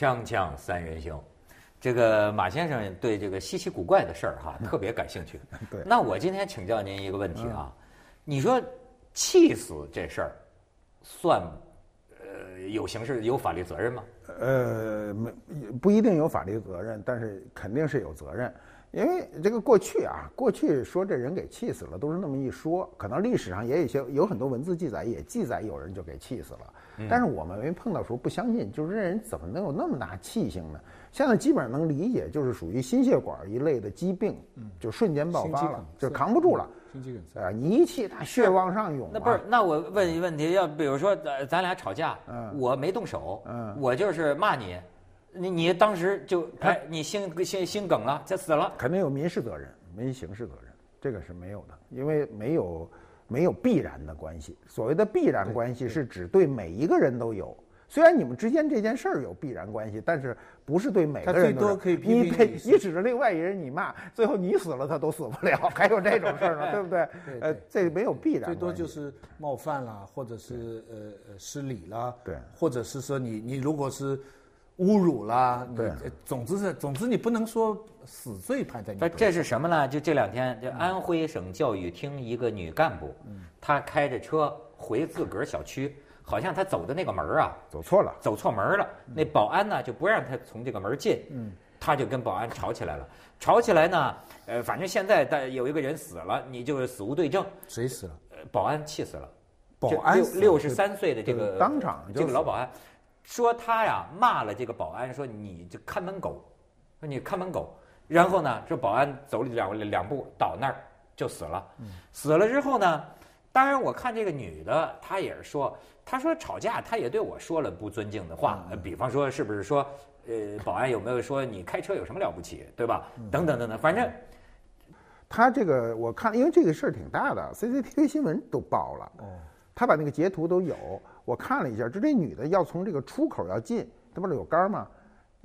锵锵三人行，这个马先生对这个稀奇古怪的事儿哈特别感兴趣。对那我今天请教您一个问题啊，你说气死这事儿，算呃有刑事有法律责任吗？呃，没不一定有法律责任，但是肯定是有责任。因为这个过去啊，过去说这人给气死了，都是那么一说，可能历史上也有一些有很多文字记载，也记载有人就给气死了。但是我们没碰到时候不相信，就是这人怎么能有那么大气性呢？现在基本上能理解，就是属于心血管一类的疾病，就瞬间爆发了就扛不住了。心肌梗塞。啊，你一气，他血往上涌、啊。那不是？那我问一问题，要比如说咱咱俩吵架，我没动手，嗯我就是骂你，你你当时就哎，你心心心梗了，就死了。肯定有民事责任，没刑事责任，这个是没有的，因为没有没有必然的关系。所谓的必然关系是指对每一个人都有。虽然你们之间这件事儿有必然关系，但是不是对每个人都。他最多可以批评你你你指着另外一人你骂，最后你死了他都死不了，还有这种事儿呢，对不对？呃这没有必然。最多就是冒犯啦，或者是呃呃失礼啦，对或者是说你你如果是侮辱了，你对呃总之是总之你不能说死罪判在你这是什么呢？就这两天，就安徽省教育厅一个女干部，她开着车回自个儿小区，好像她走的那个门啊，走错了。走错门儿了。那保安呢就不让她从这个门儿进，她就跟保安吵起来了。吵起来呢，呃，反正现在但有一个人死了，你就是死无对证，谁死了？呃保安气死了。保安六六十三岁的这个当场这个老保安，说他呀骂了这个保安，说你这看门狗，说你看门狗。然后呢，这保安走了两两步倒那儿就死了。死了之后呢，当然我看这个女的，她也是说，她说吵架，她也对我说了不尊敬的话，呃比方说是不是说，呃，保安有没有说你开车有什么了不起，对吧？等等等等，反正他这个我看，因为这个事儿挺大的，CCTV 新闻都报了。哦，他把那个截图都有，我看了一下，就这女的要从这个出口要进，她不是有杆儿吗？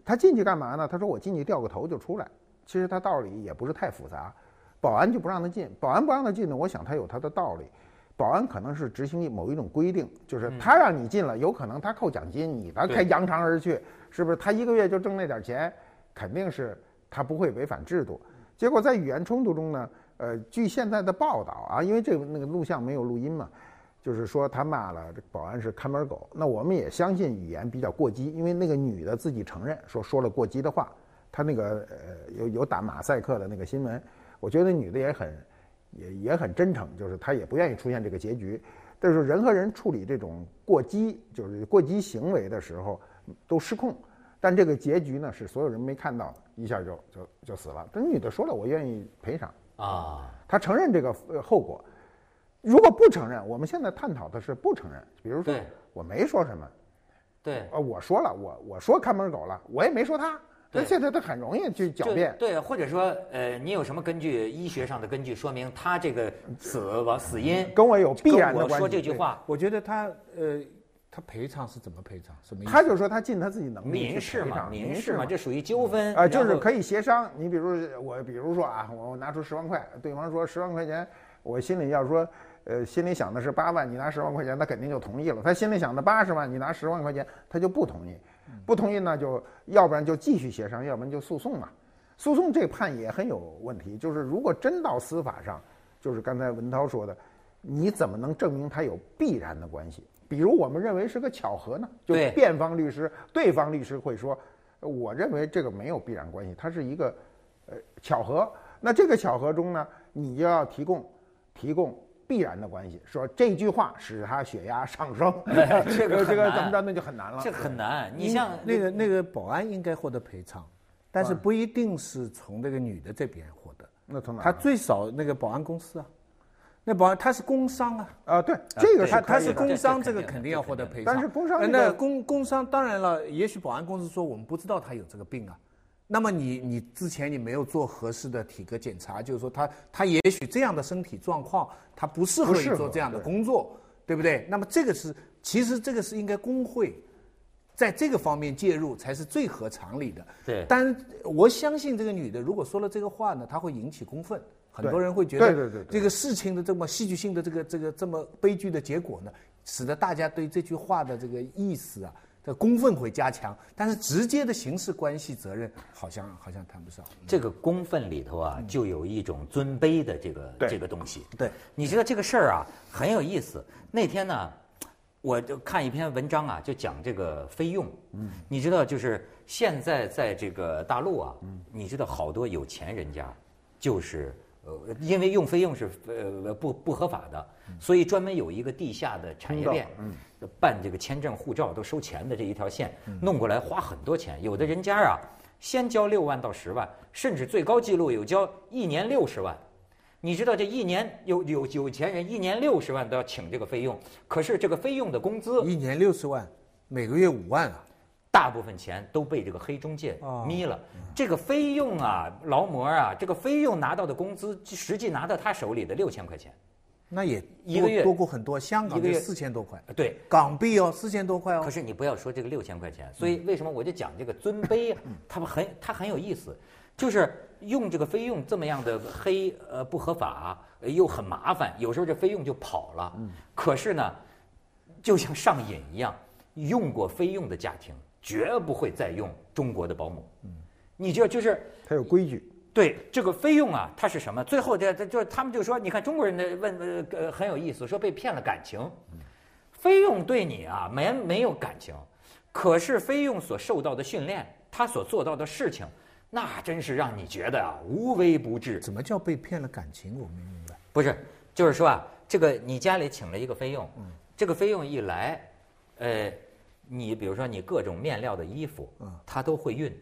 她进去干嘛呢？她说我进去掉个头就出来。其实她道理也不是太复杂，保安就不让她进，保安不让她进呢，我想她有她的道理。保安可能是执行某一种规定，就是他让你进了，有可能他扣奖金，你他对开扬长而去，是不是？他一个月就挣那点钱，肯定是他不会违反制度。结果在语言冲突中呢，呃，据现在的报道啊，因为这个那个录像没有录音嘛，就是说他骂了这保安是看门狗。那我们也相信语言比较过激，因为那个女的自己承认说说了过激的话。她那个呃有有打马赛克的那个新闻，我觉得那女的也很也也很真诚，就是她也不愿意出现这个结局。但是人和人处理这种过激就是过激行为的时候都失控，但这个结局呢是所有人没看到的，一下就就就死了。这女的说了，我愿意赔偿。啊，她承认这个呃后果。如果不承认，我们现在探讨的是不承认。比如说，我没说什么，对。呃，我说了，我我说看门狗了，我也没说他。对那现在他很容易去狡辩。对，或者说，呃，你有什么根据医学上的根据说明他这个死亡死因跟我有必然的跟我说关系这句话，我觉得他呃，他赔偿是怎么赔偿？什么意思？他就说他尽他自己能力民事嘛，去赔偿民事嘛，这属于纠纷啊，就是可以协商。你比如我，比如说啊，我我拿出十万块，对方说十万块钱，我心里要说，呃，心里想的是八万，你拿十万块钱，他肯定就同意了。他心里想的八十万，你拿十万块钱，他就不同意。不同意呢，就要不然就继续协商，要不然就诉讼嘛。诉讼这判也很有问题，就是如果真到司法上，就是刚才文涛说的，你怎么能证明他有必然的关系？比如我们认为是个巧合呢，就对辩方律师、对方律师会说，呃我认为这个没有必然关系，它是一个呃巧合。那这个巧合中呢，你就要提供提供必然的关系，说这句话使他血压上升，这个这个难怎么着那就很难了。这很难。你像那个那个保安应该获得赔偿，但是不一定是从那个女的这边获得，那从哪他最少那个保安公司啊，那保安他是工伤啊。啊，对，这个他他是工伤，这个肯定要获得赔偿。但是工伤那工工伤当然了，也许保安公司说我们不知道他有这个病啊，那么你你之前你没有做合适的体格检查，就是说他他也许这样的身体状况，他不适合做这样的工作，对不对？那么这个是其实这个是应该工会在这个方面介入才是最合常理的。对但我相信这个女的如果说了这个话呢，她会引起公愤。很多人会觉得，对对对对这个事情的这么戏剧性的这个这个这么悲剧的结果呢，使得大家对这句话的这个意思啊，这公愤会加强，但是直接的刑事关系责任好像好像谈不上。这个公愤里头啊，就有一种尊卑的这个这个东西。对，你知道这个事儿啊很有意思。那天呢，我就看一篇文章啊，就讲这个菲佣。嗯，你知道，就是现在在这个大陆啊，你知道好多有钱人家，就是呃，因为用菲佣是呃不不合法的，所以专门有一个地下的产业链，嗯办这个签证、护照都收钱的这一条线，弄过来花很多钱。有的人家啊，先交六万到十万，甚至最高记录有交一年六十万。你知道这一年有有有钱人一年六十万都要请这个费用，可是这个费用的工资一年六十万，每个月五万啊！大部分钱都被这个黑中介哦眯了。这个费用啊，劳模啊，这个费用拿到的工资，实际拿到他手里的六千块钱。那也一个月多多过很多，香港就四千多块，对，港币哦，四千多块哦。可是你不要说这个六千块钱，所以为什么我就讲这个尊卑啊？他们很他很有意思，就是用这个费用这么样的黑呃不合法，呃又很麻烦，有时候这费用就跑了。嗯可是呢，就像上瘾一样，用过费用的家庭绝不会再用中国的保姆。你知道就是。他有规矩。对这个费用啊，它是什么？最后这这就是他们就说，你看中国人的问呃呃很有意思，说被骗了感情。费用对你啊没没有感情，可是费用所受到的训练，他所做到的事情，那真是让你觉得啊无微不至。怎么叫被骗了感情？我没明白。不是，就是说啊，这个你家里请了一个费用，这个费用一来，呃，你比如说你各种面料的衣服，嗯他都会熨。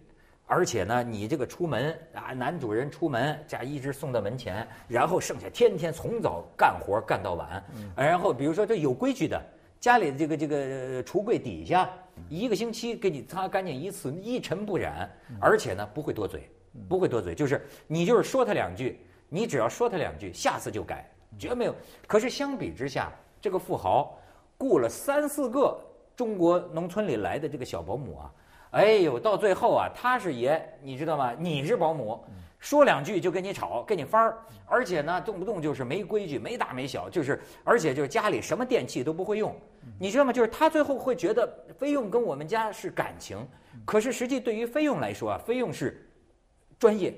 而且呢，你这个出门啊，男主人出门，这样一直送到门前，然后剩下天天从早干活干到晚，然后比如说这有规矩的，家里的这个这个呃橱柜底下，一个星期给你擦干净一次，一尘不染，而且呢不会多嘴，不会多嘴，就是你就是说他两句，你只要说他两句，下次就改，绝没有。可是相比之下，这个富豪雇了三四个中国农村里来的这个小保姆啊。哎呦，到最后啊，他是爷，你知道吗？你是保姆，说两句就跟你吵，跟你翻儿，而且呢，动不动就是没规矩，没大没小，就是，而且就是家里什么电器都不会用，你知道吗？就是他最后会觉得费用跟我们家是感情，可是实际对于费用来说啊，费用是专业，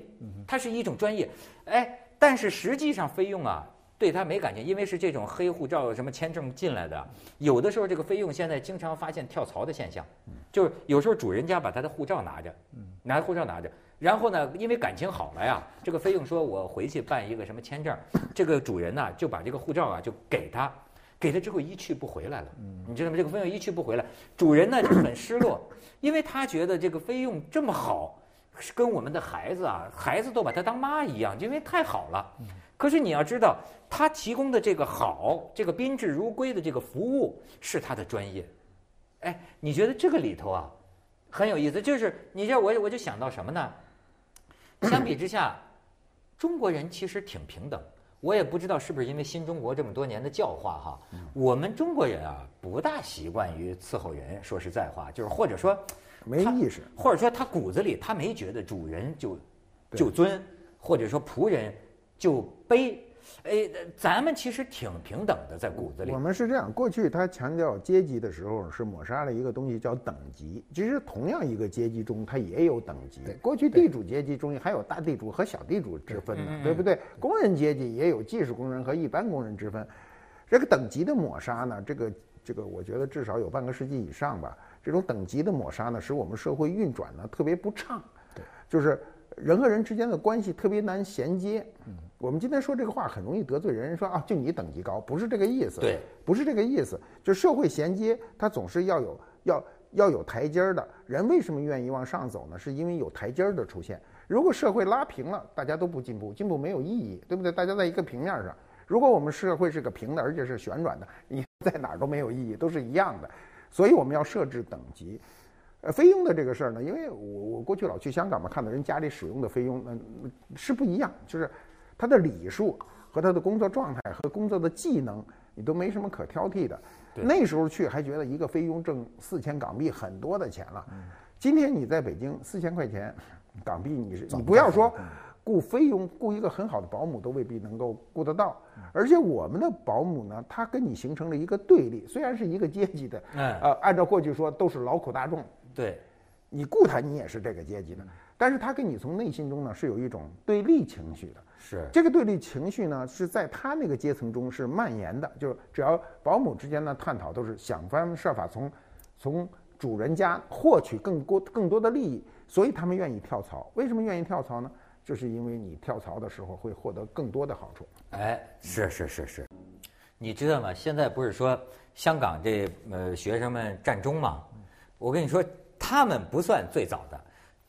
它是一种专业，哎，但是实际上费用啊。对他没感情，因为是这种黑护照什么签证进来的，有的时候这个费用现在经常发现跳槽的现象，就是有时候主人家把他的护照拿着，拿护照拿着，然后呢，因为感情好了呀，这个费用说我回去办一个什么签证，这个主人呢就把这个护照啊就给他，给他之后一去不回来了，你知道吗？这个费用一去不回来，主人呢就很失落，因为他觉得这个费用这么好，跟我们的孩子啊，孩子都把他当妈一样，因为太好了。可是你要知道，他提供的这个好，这个宾至如归的这个服务是他的专业。哎，你觉得这个里头啊，很有意思。就是你这我我就想到什么呢？相比之下，中国人其实挺平等。我也不知道是不是因为新中国这么多年的教化哈，我们中国人啊不大习惯于伺候人。说实在话，就是或者说他没意识，或者说他骨子里他没觉得主人就就尊，或者说仆人就卑。哎，咱们其实挺平等的，在骨子里我。们是这样，过去他强调阶级的时候是抹杀了一个东西叫等级。其实同样一个阶级中，它也有等级。过去地主阶级中还有大地主和小地主之分呢，对不对？工人阶级也有技术工人和一般工人之分。这个等级的抹杀呢，这个这个，我觉得至少有半个世纪以上吧。这种等级的抹杀呢，使我们社会运转呢特别不畅，就是人和人之间的关系特别难衔接。嗯我们今天说这个话很容易得罪人，人说啊，就你等级高，不是这个意思。对，不是这个意思。就社会衔接，它总是要有要要有台阶儿的。人为什么愿意往上走呢？是因为有台阶儿的出现。如果社会拉平了，大家都不进步，进步没有意义，对不对？大家在一个平面上。如果我们社会是个平的，而且是旋转的，你 在哪儿都没有意义，都是一样的。所以我们要设置等级。呃，菲佣的这个事儿呢，因为我我过去老去香港嘛，看到人家里使用的菲佣，那、那是不一样，就是他的礼数和他的工作状态和工作的技能，你都没什么可挑剔的。那时候去还觉得一个菲佣挣四千港币很多的钱了，今天你在北京四千块钱港币，你是你不要说雇菲佣、雇一个很好的保姆都未必能够雇得到。而且我们的保姆呢，他跟你形成了一个对立，虽然是一个阶级的，嗯呃，按照过去说都是劳苦大众，对，你雇他你也是这个阶级的，但是他跟你从内心中呢是有一种对立情绪的。是，这个对立情绪呢，是在他那个阶层中是蔓延的，就是只要保姆之间的探讨都是想方设法从从主人家获取更多更多的利益，所以他们愿意跳槽。为什么愿意跳槽呢？就是因为你跳槽的时候会获得更多的好处。哎，是是是是，你知道吗？现在不是说香港这呃学生们占中吗？我跟你说，他们不算最早的，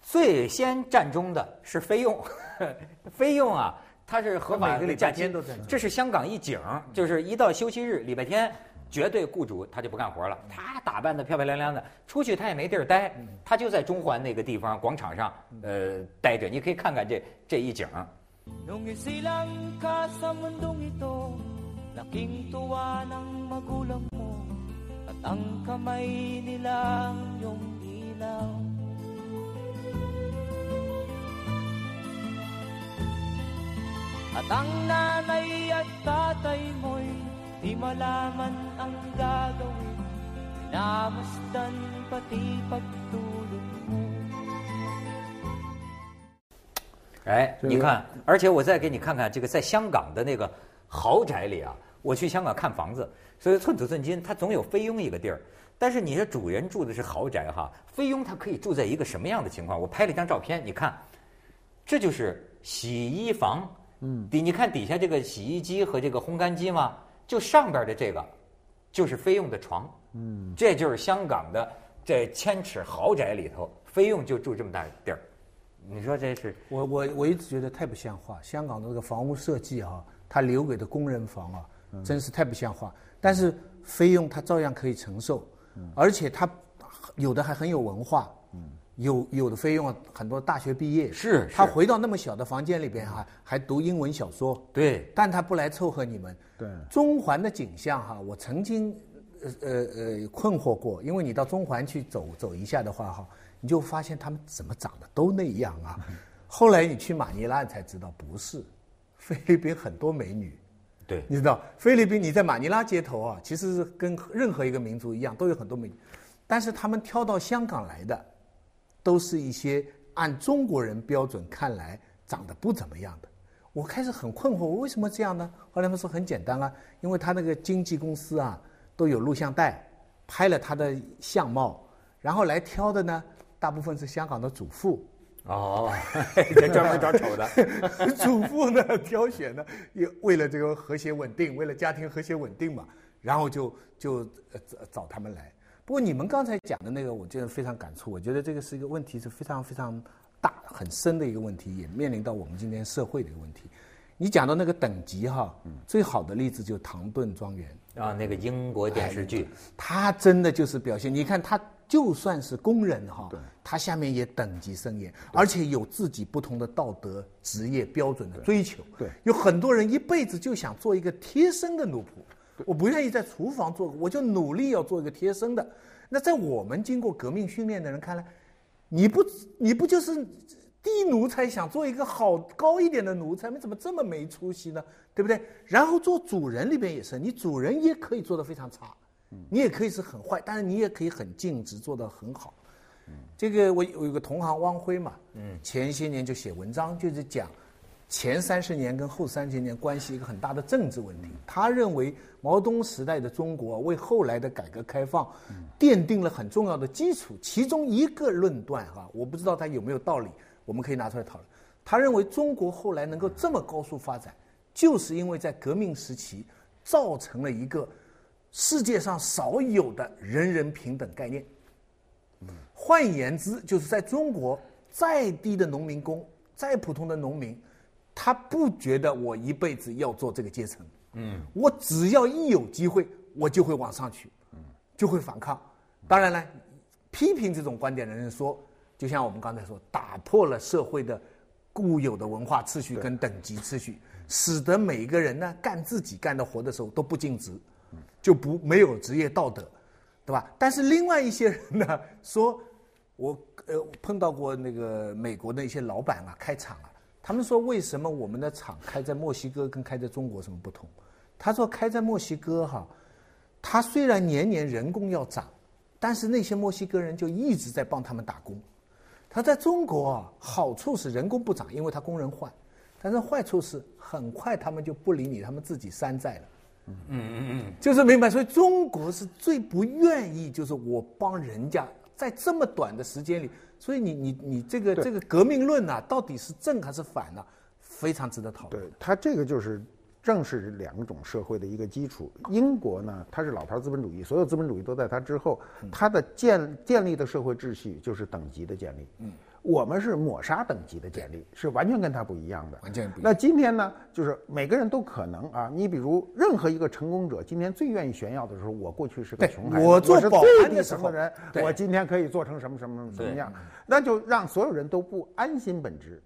最先占中的是菲佣，菲佣啊，他是合法的假期这是香港一景，就是一到休息日，礼拜天。绝对雇主他就不干活了，他打扮的漂漂亮亮的，出去他也没地儿待，他就在中环那个地方广场上，呃，待着。你可以看看这这一景。Di malaman ang gagawin Namasdan pati pagtulog mo 哎，你看，而且我再给你看看这个在香港的那个豪宅里啊，我去香港看房子，所以寸土寸金，它总有菲佣一个地儿。但是你这主人住的是豪宅哈，菲佣他可以住在一个什么样的情况？我拍了一张照片，你看，这就是洗衣房。嗯，底你看底下这个洗衣机和这个烘干机吗？就上边的这个，就是菲佣的床。嗯，这就是香港的这千尺豪宅里头，菲佣就住这么大地儿。你说这是？我我我一直觉得太不像话，香港的这个房屋设计啊，他留给的工人房啊，真是太不像话。但是菲佣他照样可以承受，而且他有的还很有文化，有有的费用啊，很多大学毕业，是是。他回到那么小的房间里边哈、还读英文小说，对，但他不来凑合你们。对。中环的景象哈，我曾经呃呃呃困惑过，因为你到中环去走走一下的话哈，你就发现他们怎么长得都那样啊。后来你去马尼拉才知道不是，菲律宾很多美女，对，你知道菲律宾你在马尼拉街头啊，其实是跟任何一个民族一样，都有很多美女，但是他们挑到香港来的，都是一些按中国人标准看来长得不怎么样的。我开始很困惑，我为什么这样呢？后来他们说很简单啊，因为他那个经纪公司啊都有录像带，拍了他的相貌，然后来挑的呢，大部分是香港的主妇，哦，这 专门找丑的，主妇呢挑选呢，也为了这个和谐稳定，为了家庭和谐稳定嘛，然后就就找他们来。不过你们刚才讲的那个，我觉得非常感触。我觉得这个是一个问题，是非常非常大、很深的一个问题，也面临到我们今天社会的一个问题。你讲到那个等级哈，最好的例子就是唐顿庄园，啊，那个英国电视剧，它真的就是表现。你看他就算是工人哈，他下面也等级森严，而且有自己不同的道德、职业标准的追求。对有很多人一辈子就想做一个贴身的奴仆，我不愿意在厨房做，我就努力要做一个贴身的。那在我们经过革命训练的人看来，你不你不就是低奴才想做一个好高一点的奴才，你怎么这么没出息呢？对不对？然后做主人里边也是，你主人也可以做得非常差，你也可以是很坏，但是你也可以很尽职，做得很好。这个我有一个同行汪辉嘛，嗯，前些年就写文章，就是讲前三十年跟后三十年关系一个很大的政治问题。他认为毛泽东时代的中国为后来的改革开放奠定了很重要的基础。其中一个论断哈，我不知道他有没有道理，我们可以拿出来讨论。他认为中国后来能够这么高速发展，就是因为在革命时期造成了一个世界上少有的人人平等概念。换言之，就是在中国，再低的农民工，再普通的农民，他不觉得我一辈子要做这个阶层。嗯，我只要一有机会，我就会往上去，嗯就会反抗。当然了，批评这种观点的人说，就像我们刚才说，打破了社会的固有的文化秩序跟等级秩序，使得每个人呢干自己干的活的时候都不尽职，就不没有职业道德。对吧？但是另外一些人呢，说，我呃碰到过那个美国的一些老板啊，开厂啊，他们说为什么我们的厂开在墨西哥跟开在中国什么不同？他说开在墨西哥哈，他虽然年年人工要涨，但是那些墨西哥人就一直在帮他们打工。他在中国啊，好处是人工不涨，因为他工人换，但是坏处是很快他们就不理你，他们自己山寨了。嗯嗯嗯，就是明白，所以中国是最不愿意，就是我帮人家在这么短的时间里，所以你你你这个这个革命论呐、到底是正还是反呢、非常值得讨论。对它这个就是正是两种社会的一个基础。英国呢，它是老牌资本主义，所有资本主义都在它之后，它的建建立的社会秩序就是等级的建立。嗯，我们是抹杀等级的简历，是完全跟他不一样的。完全不一样那今天呢，就是每个人都可能啊，你比如任何一个成功者，今天最愿意炫耀的时候，我过去是个穷孩子，我做保安的时候人，我今天可以做成什么什么什么什么样，那就让所有人都不安心本质。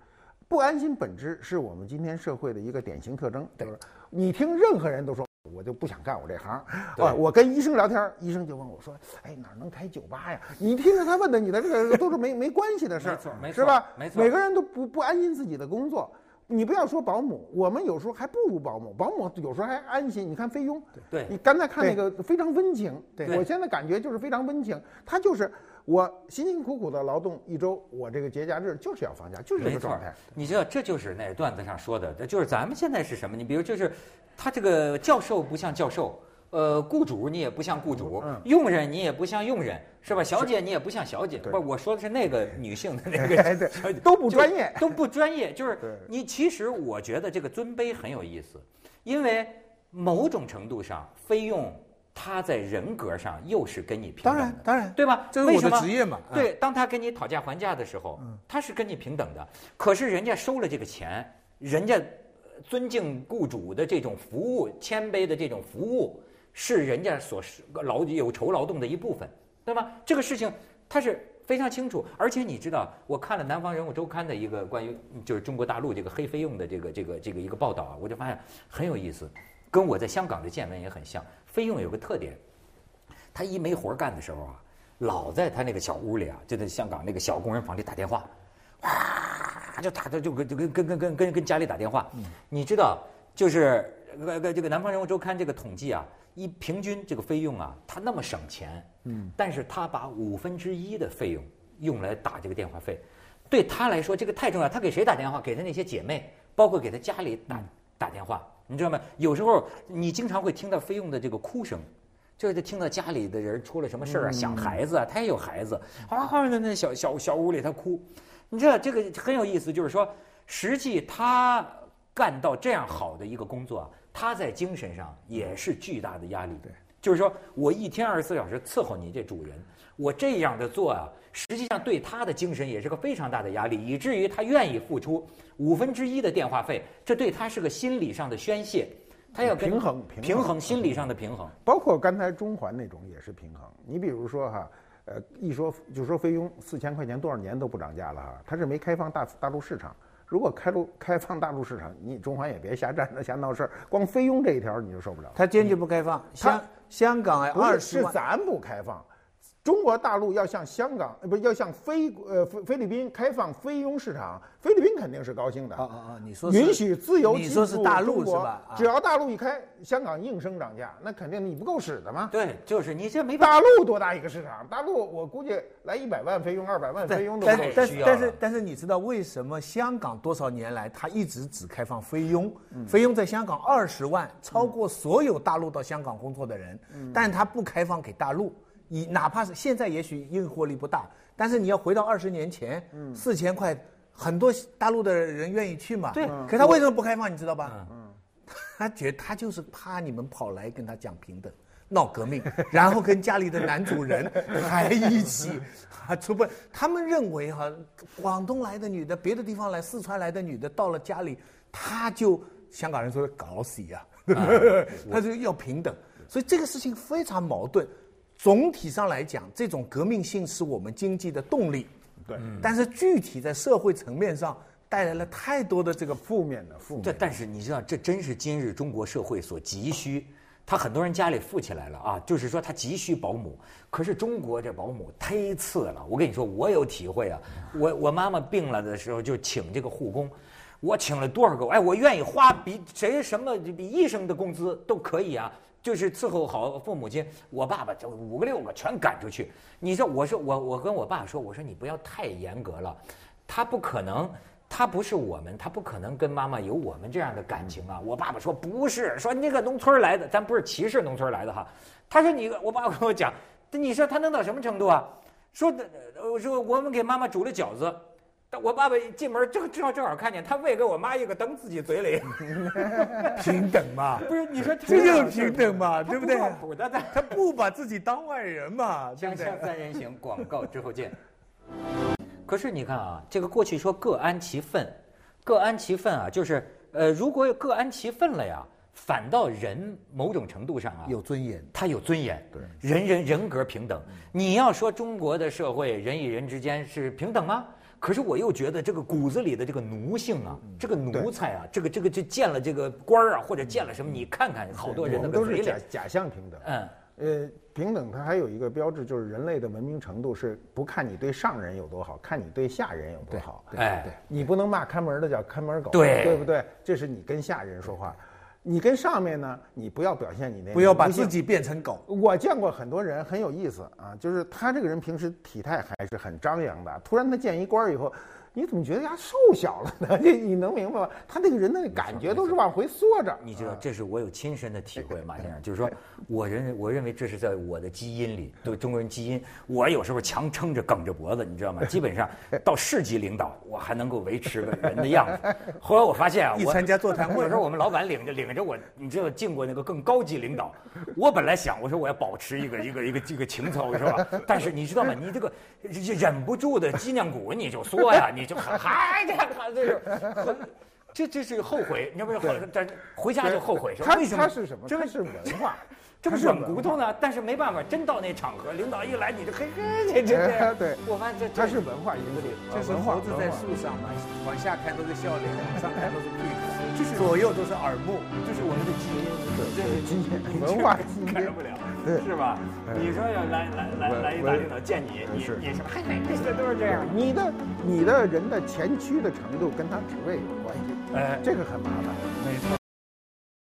不安心本质是我们今天社会的一个典型特征。就是你听任何人都说，我就不想干我这行。对啊，我跟医生聊天，医生就问我说：“哎，哪儿能开酒吧呀？”你听着他问的你的这个都是没没关系的事儿，没错没错是吧？没错每个人都不不安心自己的工作。你不要说保姆，我们有时候还不如保姆，保姆有时候还安心。你看菲佣，对你刚才看那个非常温情，对我现在感觉就是非常温情。他就是我辛辛苦苦的劳动一周，我这个节假日就是要放假，就是这个状态。，你知道这就是那段子上说的，就是咱们现在是什么？你比如就是，他这个教授不像教授，呃，雇主你也不像雇主，嗯佣人你也不像佣人，是吧？小姐你也不像小姐，不我说的是那个女性的那个 小姐，都不专业。都不专业。就是你其实我觉得这个尊卑很有意思，因为某种程度上，菲佣他在人格上又是跟你平等当的，然当然，对吧？这是我为什么的职业嘛。啊，对，当他跟你讨价还价的时候，他是跟你平等的。可是人家收了这个钱，人家呃尊敬雇主的这种服务、谦卑的这种服务，是人家所劳有酬劳动的一部分，对吧？这个事情他是非常清楚。而且你知道，我看了《南方人物周刊》的一个关于就是中国大陆这个黑菲用的这个这个这个一个报道啊，我就发现很有意思，跟我在香港的见闻也很像。菲佣有个特点，他一没活干的时候啊，老在他那个小屋里啊，就在香港那个小工人房里打电话，哇，就打的就跟就跟跟跟跟跟跟家里打电话。你知道，就是呃呃这个《南方人物周刊》这个统计啊，一平均这个费用啊，他那么省钱，嗯，但是他把五分之一的费用用来打这个电话费，对他来说这个太重要。他给谁打电话？给他那些姐妹，包括给他家里打打电话，你知道吗？有时候你经常会听到菲佣的这个哭声。就是听到家里的人出了什么事儿啊，想孩子啊，他也有孩子，哗哗的那小小小屋里他哭，你知道这个很有意思，就是说，实际他干到这样好的一个工作啊，他在精神上也是巨大的压力。对，就是说我一天二十四小时伺候你这主人，我这样的做啊，实际上对他的精神也是个非常大的压力，以至于他愿意付出五分之一的电话费，这对他是个心理上的宣泄，他要跟平衡平衡平衡心理上的平衡。包括刚才中环那种也是平衡。你比如说哈，呃，一说就说菲佣四千块钱多少年都不涨价了哈，他是没开放大大陆市场。如果开路开放大陆市场，你中环也别瞎站着瞎闹事儿，光菲佣这一条你就受不了。他坚决不开放。香香港哎，二是咱不开放，中国大陆要向香港呃不是要向菲呃菲菲律宾开放菲佣市场，菲律宾肯定是高兴的。啊啊啊！你说允许自由你进说是大陆入中国是吧？啊只要大陆一开，香港应声涨价，那肯定你不够使的嘛。对，就是你这没。大陆多大一个市场？大陆我估计来一百万菲佣、二百万菲佣都不够使。但但需要了但是但是你知道为什么香港多少年来它一直只开放菲佣？菲佣在香港二十万，超过所有大陆到香港工作的人，但它不开放给大陆。你哪怕是现在也许诱惑力不大，但是你要回到二十年前，四千块，很多大陆的人愿意去嘛。对可他为什么不开放？你知道吧？他觉得他就是怕你们跑来跟他讲平等。闹革命，然后跟家里的男主人 还一起啊，出不？他们认为哈、广东来的女的，别的地方来，四川来的女的，到了家里，他就香港人说搞死呀、他就要平等，所以这个事情非常矛盾。总体上来讲，这种革命性是我们经济的动力，对，但是具体在社会层面上带来了太多的这个负面的负面的。这但是你知道，这真是今日中国社会所急需。他很多人家里富起来了啊，就是说他急需保姆。可是中国这保姆忒次了，我跟你说，我有体会啊。我我妈妈病了的时候就请这个护工，我请了多少个？哎，我愿意花比谁什么比医生的工资都可以啊，就是伺候好父母亲。我爸爸就五个六个全赶出去。你说，我说我我跟我爸说，我说你不要太严格了，他不可能。他不是我们，他不可能跟妈妈有我们这样的感情啊！我爸爸说不是，说那个农村来的，咱不是歧视农村来的哈。他说你，我爸跟我讲，你说他能到什么程度啊？说的，我说我们给妈妈煮了饺子，我爸爸一进门正正好正好看见他喂给我妈一个灯自己嘴里，平等嘛？不是你说这就是平等嘛？对不对？不的，他不把自己当外人嘛？锵锵三人行，广告之后见。可是你看啊，这个过去说各安其分，各安其分啊，就是呃，如果各安其分了呀，反倒人某种程度上啊有尊严，他有尊严，对，人人人格平等。你要说中国的社会人与人之间是平等吗？可是我又觉得这个骨子里的这个奴性啊，这个奴才啊，这个这个这见了这个官儿啊，或者见了什么，你看看好多人都是假假象平等，嗯。呃，平等它还有一个标志，就是人类的文明程度是不看你对上人有多好，看你对下人有多好。哎，你不能骂看门的叫看门狗，对对不对？这是你跟下人说话，你跟上面呢，你不要表现你那，不要把自己变成狗。我见过很多人很有意思啊，就是他这个人平时体态还是很张扬的，突然他见一官以后。你怎么觉得他瘦小了呢？你你能明白吗？他那个人的感觉都是往回缩着。你知道，这是我有亲身的体会，马先生，就是说，我认我认为这是在我的基因里，对中国人基因。我有时候强撑着梗着脖子，你知道吗？基本上 到市级领导，我还能够维持个人的样子。后来我发现啊，我参加座谈会，有时候我们老板领着领着我，你知道进过那个更高级领导。我本来想，我说我要保持一个一个一个这个情操，是吧？但是你知道吗？你这个忍不住的脊梁骨你就缩呀，你就喊嗨。这喊这是，这这是后悔，你要不后，但回家就后悔，他为什么？他是什么？这是文化，这不软骨头呢？但是没办法，真到那场合，领导一来，你就嘿嘿，这这对，我发现这他是文化引领，这是猴子在树上嘛，往下看都是笑脸，往上看都是屁股，就是左右都是耳目，这是我们的基因，这是基因，文化基因，改不了，是吧？你说要来来来来一大领导见你，你你是嘿嘿，这都是这样，你的你的人的前驱的程度跟他职位有关系，哎，这个很麻烦，没错。